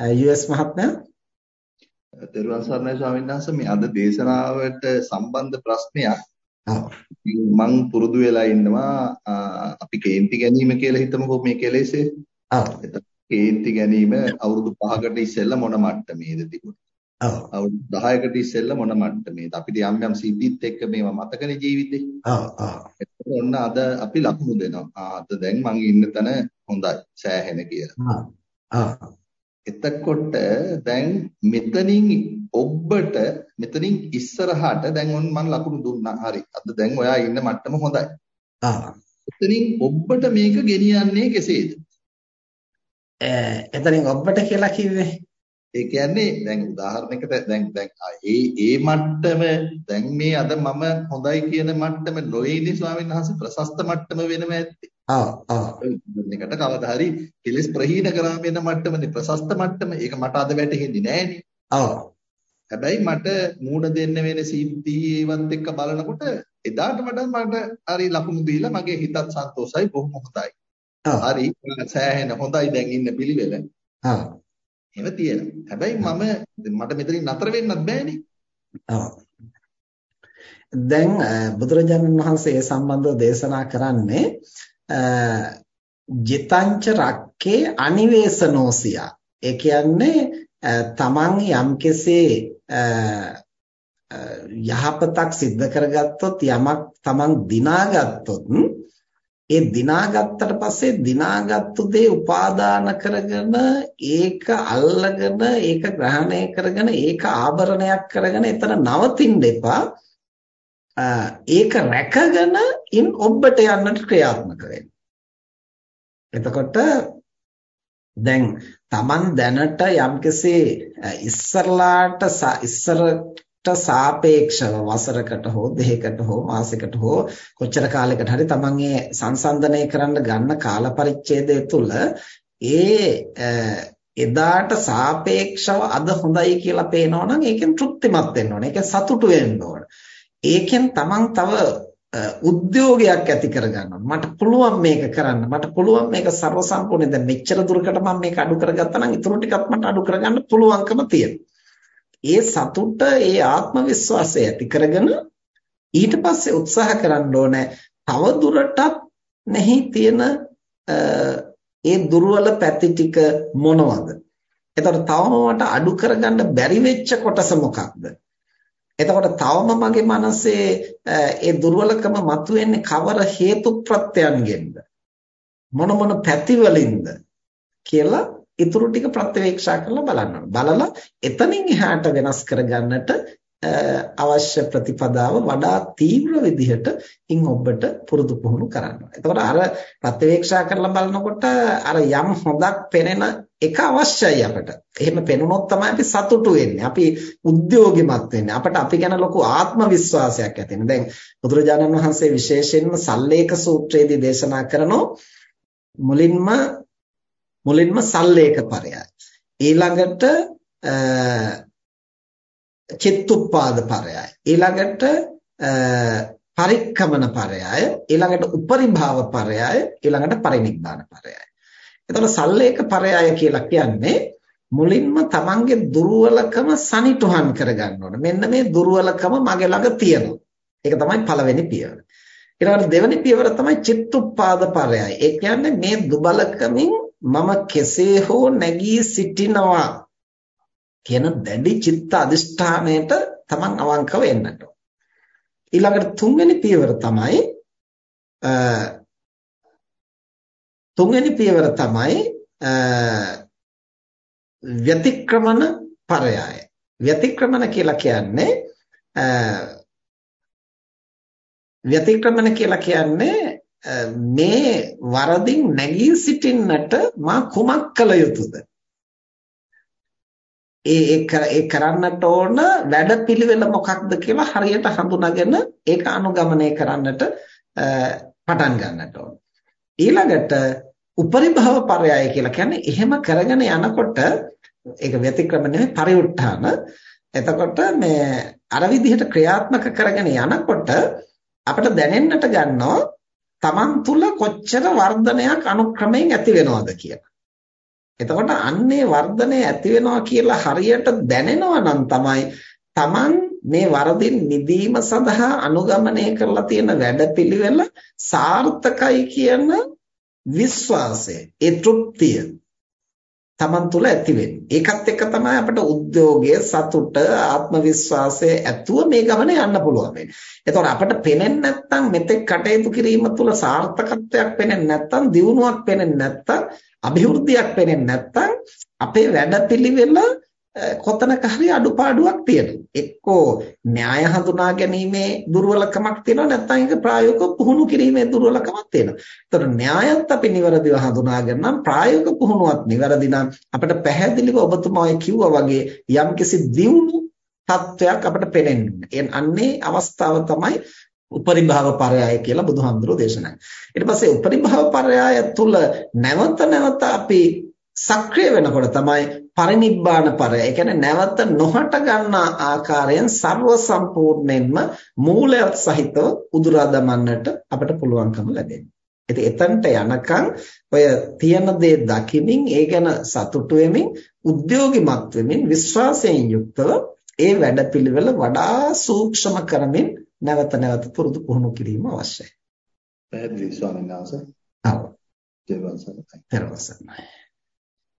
US මහත්මයා දරුවන් සරණයි ස්වාමීන් වහන්සේ මේ අද දේශනාවට සම්බන්ධ ප්‍රශ්නයක් මම පුරුදු වෙලා ඉන්නවා අපි කේන්ති ගැනීම කියලා හිතමුකෝ මේ කෙලෙසේ. කේන්ති ගැනීම අවුරුදු 5කට ඉස්සෙල්ලා මොන මට්ටමේද තිබුණේ? අවුරුදු 10කට ඉස්සෙල්ලා මොන මට්ටමේද? අපිට යම් යම් සිද්ධිත් එක්ක මේවා මතකනේ ජීවිතේ. ඔව්. එතකොට ඔන්න අද අපි ලකුණු දෙනවා. ආ අද දැන් මං ඉන්න තැන හොඳයි සෑහෙන කියලා. ආ. එතකොට දැන් මෙතනින් ඔබට මෙතනින් ඉස්සරහට දැන් ඔන්න මම ලකුණු දුන්නා. හරි. අද දැන් ඔයා ඉන්න මට්ටම හොඳයි. ආ. එතනින් ඔබට මේක ගෙනියන්නේ කෙසේද? එතනින් ඔබට කියලා කිව්වේ ඒ කියන්නේ දැන් උදාහරණයකට දැන් දැන් ඒ ඒ මට්ටම දැන් මේ අද මම හොඳයි කියන මට්ටම නොවේනේ ස්වාමීන් වහන්සේ ප්‍රශස්ත මට්ටම වෙනම ඇත්තේ. ආ ආ. එකට කවදා හරි කෙලස් ප්‍රහීන කරා වෙන මට්ටමනේ ප්‍රශස්ත මට්ටම. ඒක මට අද වැටහෙන්නේ නෑනේ. ආ. හැබැයි මට මූණ දෙන්න වෙන සිද්ධි ඒවත් එක්ක බලනකොට එදාට වඩා මට හරි ලකුණු දීලා මගේ හිතත් සන්තෝෂයි බොහොම හොඳයි. හරි සෑහෙන හොඳයි දැන් ඉන්න පිළිවෙල. ආ. එහෙම තියෙනවා. හැබැයි මම මට මෙතනින් නතර වෙන්නත් බෑනේ. දැන් බුදුරජාණන් වහන්සේ ඒ සම්බන්ධව දේශනා කරන්නේ ජිතංච රක්කේ අනිවේසනෝසියා. ඒ කියන්නේ තමන් යම්කෙසේ යහපතක් සිද්ධ කරගත්තොත් යමක් තමන් දිනාගත්තොත් ඒ දිනාගත්තට පස්සේ දිනාගත්තු දේ උපාදාන කරගෙන ඒක අල්ලගෙන ඒක ග්‍රහණය කරගෙන ඒක ආභරණයක් කරගෙන එතන නවතින්න එපා ඒක රැකගෙන ඉන් ඔබට යන්නට ක්‍රියාත්මක වෙන්න. එතකොට දැන් Taman දැනට යම්කෙසේ ඉස්සරලාට ඉස්සර සාපේක්ෂව වසරකට හෝ දෙකකට හෝ මාසයකට හෝ කොච්චර කාලයකට හරි තමන්ගේ සංසන්දනය කරන්න ගන්න කාල පරිච්ඡේදය තුළ ඒ එදාට සාපේක්ෂව අද හොඳයි කියලා පේනවා නම් ඒකෙන් තෘප්තිමත් වෙන්න ඕනේ. ඒකෙන් සතුටු වෙන්න ඕනේ. ඒකෙන් තමන් තව උද්‍යෝගයක් ඇති කරගන්න මට පුළුවන් මේක කරන්න මට පුළුවන් මේක ਸਰව සම්පූර්ණ දැන් මෙච්චර දුරකට මම මේක අඩු කරගත්තා නම් ඊටු ටිකක් මට අඩු කරගන්න පුළුවන්කම තියෙනවා ඒ සතුට ඒ ආත්ම විශ්වාසය ඇති කරගෙන ඊට පස්සේ උත්සාහ කරන්න ඕනේ තව දුරටත් නැහි තියෙන ඒ දුර්වල පැති ටික මොනවද? එතකොට තවම මට අඩු කරගන්න බැරි වෙච්ච කොටස මොකක්ද? එතකොට තවම මගේ මනසේ ඒ දුර්වලකම මතුවෙන්නේ කවර හේතු ප්‍රත්‍යයන්ගෙන්ද? මොන මොන පැතිවලින්ද කියලා ඊටු ටික ප්‍රත්‍යවේක්ෂා කරලා බලන්න බලලා එතනින් එහාට වෙනස් කරගන්නට අවශ්‍ය ප්‍රතිපදාව වඩා තීව්‍ර විදිහට ඉන් ඔබට පුරුදු පුහුණු කරන්න. එතකොට අර ප්‍රත්‍යවේක්ෂා කරලා බලනකොට අර යම් හොඳක් පෙනෙන එක අවශ්‍යයි අපිට. එහෙම පෙනුනොත් තමයි අපි සතුටු වෙන්නේ. අපි උද්‍යෝගිමත් වෙන්නේ. අපිට අපි ගැන ලොකු ආත්ම විශ්වාසයක් ඇති වෙනවා. දැන් බුදුරජාණන් වහන්සේ විශේෂයෙන්ම සල්ලේක සූත්‍රයේදී දේශනා කරනෝ මුලින්ම මුලින්ම සල්ලේක පරයයි. ඊළඟට චිත්තුප්පාද පරයයි. ඊළඟට පරික්කමන පරයයි. ඊළඟට උපරිභාව පරයයි. ඊළඟට පරිනිබ්බාන පරයයි. එතකොට සල්ලේක පරයය කියලා කියන්නේ මුලින්ම තමන්ගේ දුර්වලකම සනිටුහන් කරගන්න ඕන. මෙන්න මේ දුර්වලකම මගේ ළඟ තියෙනවා. ඒක තමයි පළවෙනි පියවර. ඊළඟට දෙවෙනි පියවර තමයි චිත්තුප්පාද පරයයි. ඒ කියන්නේ මේ දුබලකමින් මම කෙසේ හෝ නැගී සිටිනවා කියන දැඩි චිත්ත අදිෂ්ඨානයට තමන් අවංකව එන්නට ඊළඟට තුන්වෙනි පියවර තමයි තුන්වෙනි පියවර තමයි ව්‍යතික්‍රමන පරයය ව්‍යතික්‍රමන කියලා කියන්නේ ව්‍යතික්‍රමන කියලා කියන්නේ මේ වරදින් නැගී සිටින්නට මා කුමක් කළ යුතුද? ඒ ඒ කරන්නට ඕන වැඩපිළිවෙල මොකක්ද කියලා හරියට හඳුනාගෙන ඒක අනුගමනය කරන්නට පටන් ගන්නට ඕන. ඊළඟට උපරිභව පරයය කියලා කියන්නේ එහෙම කරගෙන යනකොට ඒක ව්‍යතික්‍රම නෙවෙයි පරිඋත්ථාන. එතකොට මේ අර විදිහට ක්‍රියාත්මක කරගෙන යනකොට අපිට දැනෙන්නට ගන්නවා Taman තුල කොච්චර වර්ධනයක් අනුක්‍රමයෙන් ඇති වෙනවද කියලා. එතකොට අන්නේ වර්ධනය ඇති වෙනවා කියලා හරියට දැනෙනවා නම් තමයි Taman මේ වරදින් නිදීම සඳහා අනුගමනය කරලා තියෙන වැඩපිළිවෙල සාර්ථකයි කියන විශ්වාසය ඒ තෘප්තිය Taman තුල ඇති වෙන්නේ. ඒකත් එක්ක තමයි අපිට උද්‍යෝගය, සතුට, ආත්ම විශ්වාසය ඇතුව මේ ගමන යන්න පුළුවන් වෙන්නේ. එතකොට අපිට පේන්නේ නැත්නම් මෙතෙක් කටයුතු කිරීම තුල සාර්ථකත්වයක් පේන්නේ නැත්නම්, දියුණුවක් පේන්නේ නැත්නම්, અભිවෘද්ධියක් පේන්නේ නැත්නම් අපේ වැඩපිළිවෙල කොතනක හරි අඩුපාඩුවක් තියෙනවා. එක්කෝ න්‍යාය හඳුනා ගැනීමේ දුර්වලකමක් තියෙනවා නැත්නම් ඒක ප්‍රායෝගිකව පුහුණු කිරීමේ දුර්වලකමක් තියෙනවා. ඒතර න්‍යායත් අපි නිවැරදිව හඳුනාගෙන නම් ප්‍රායෝගික පුහුණුවත් නිවැරදි නම් අපිට පැහැදිලිව ඔබතුමා කිව්වා වගේ යම්කිසි දියුණු තත්වයක් අපිට පේන්නේ. අන්නේ අවස්ථාව තමයි උපරිභාව පරයය කියලා බුදුහාමුදුරෝ දේශනා කළා. ඊට පස්සේ උපරිභාව පරයය තුල නැවත නැවත අපි සක්‍රිය වෙනකොට තමයි පරිනිබ්බාන පරය. ඒ කියන්නේ නැවත නොහට ගන්නා ආකාරයෙන් ਸਰව සම්පූර්ණයෙන්ම මූලයක් සහිතව උදුරා දමන්නට අපිට පුළුවන්කම ලැබෙනවා. ඉතින් එතනට යනකම් ඔය තියෙන දේ දකිමින් ඒ ගැන සතුටු වෙමින් උද්‍යෝගිමත් වෙමින් විශ්වාසයෙන් යුක්තව ඒ වැඩපිළිවෙල වඩා සූක්ෂම කරමින් නැවත නැවත පුරුදු පුහුණු කිරීම අවශ්‍යයි. පැහැදිලි ස්වාමීන් වහන්සේ. ඔව්.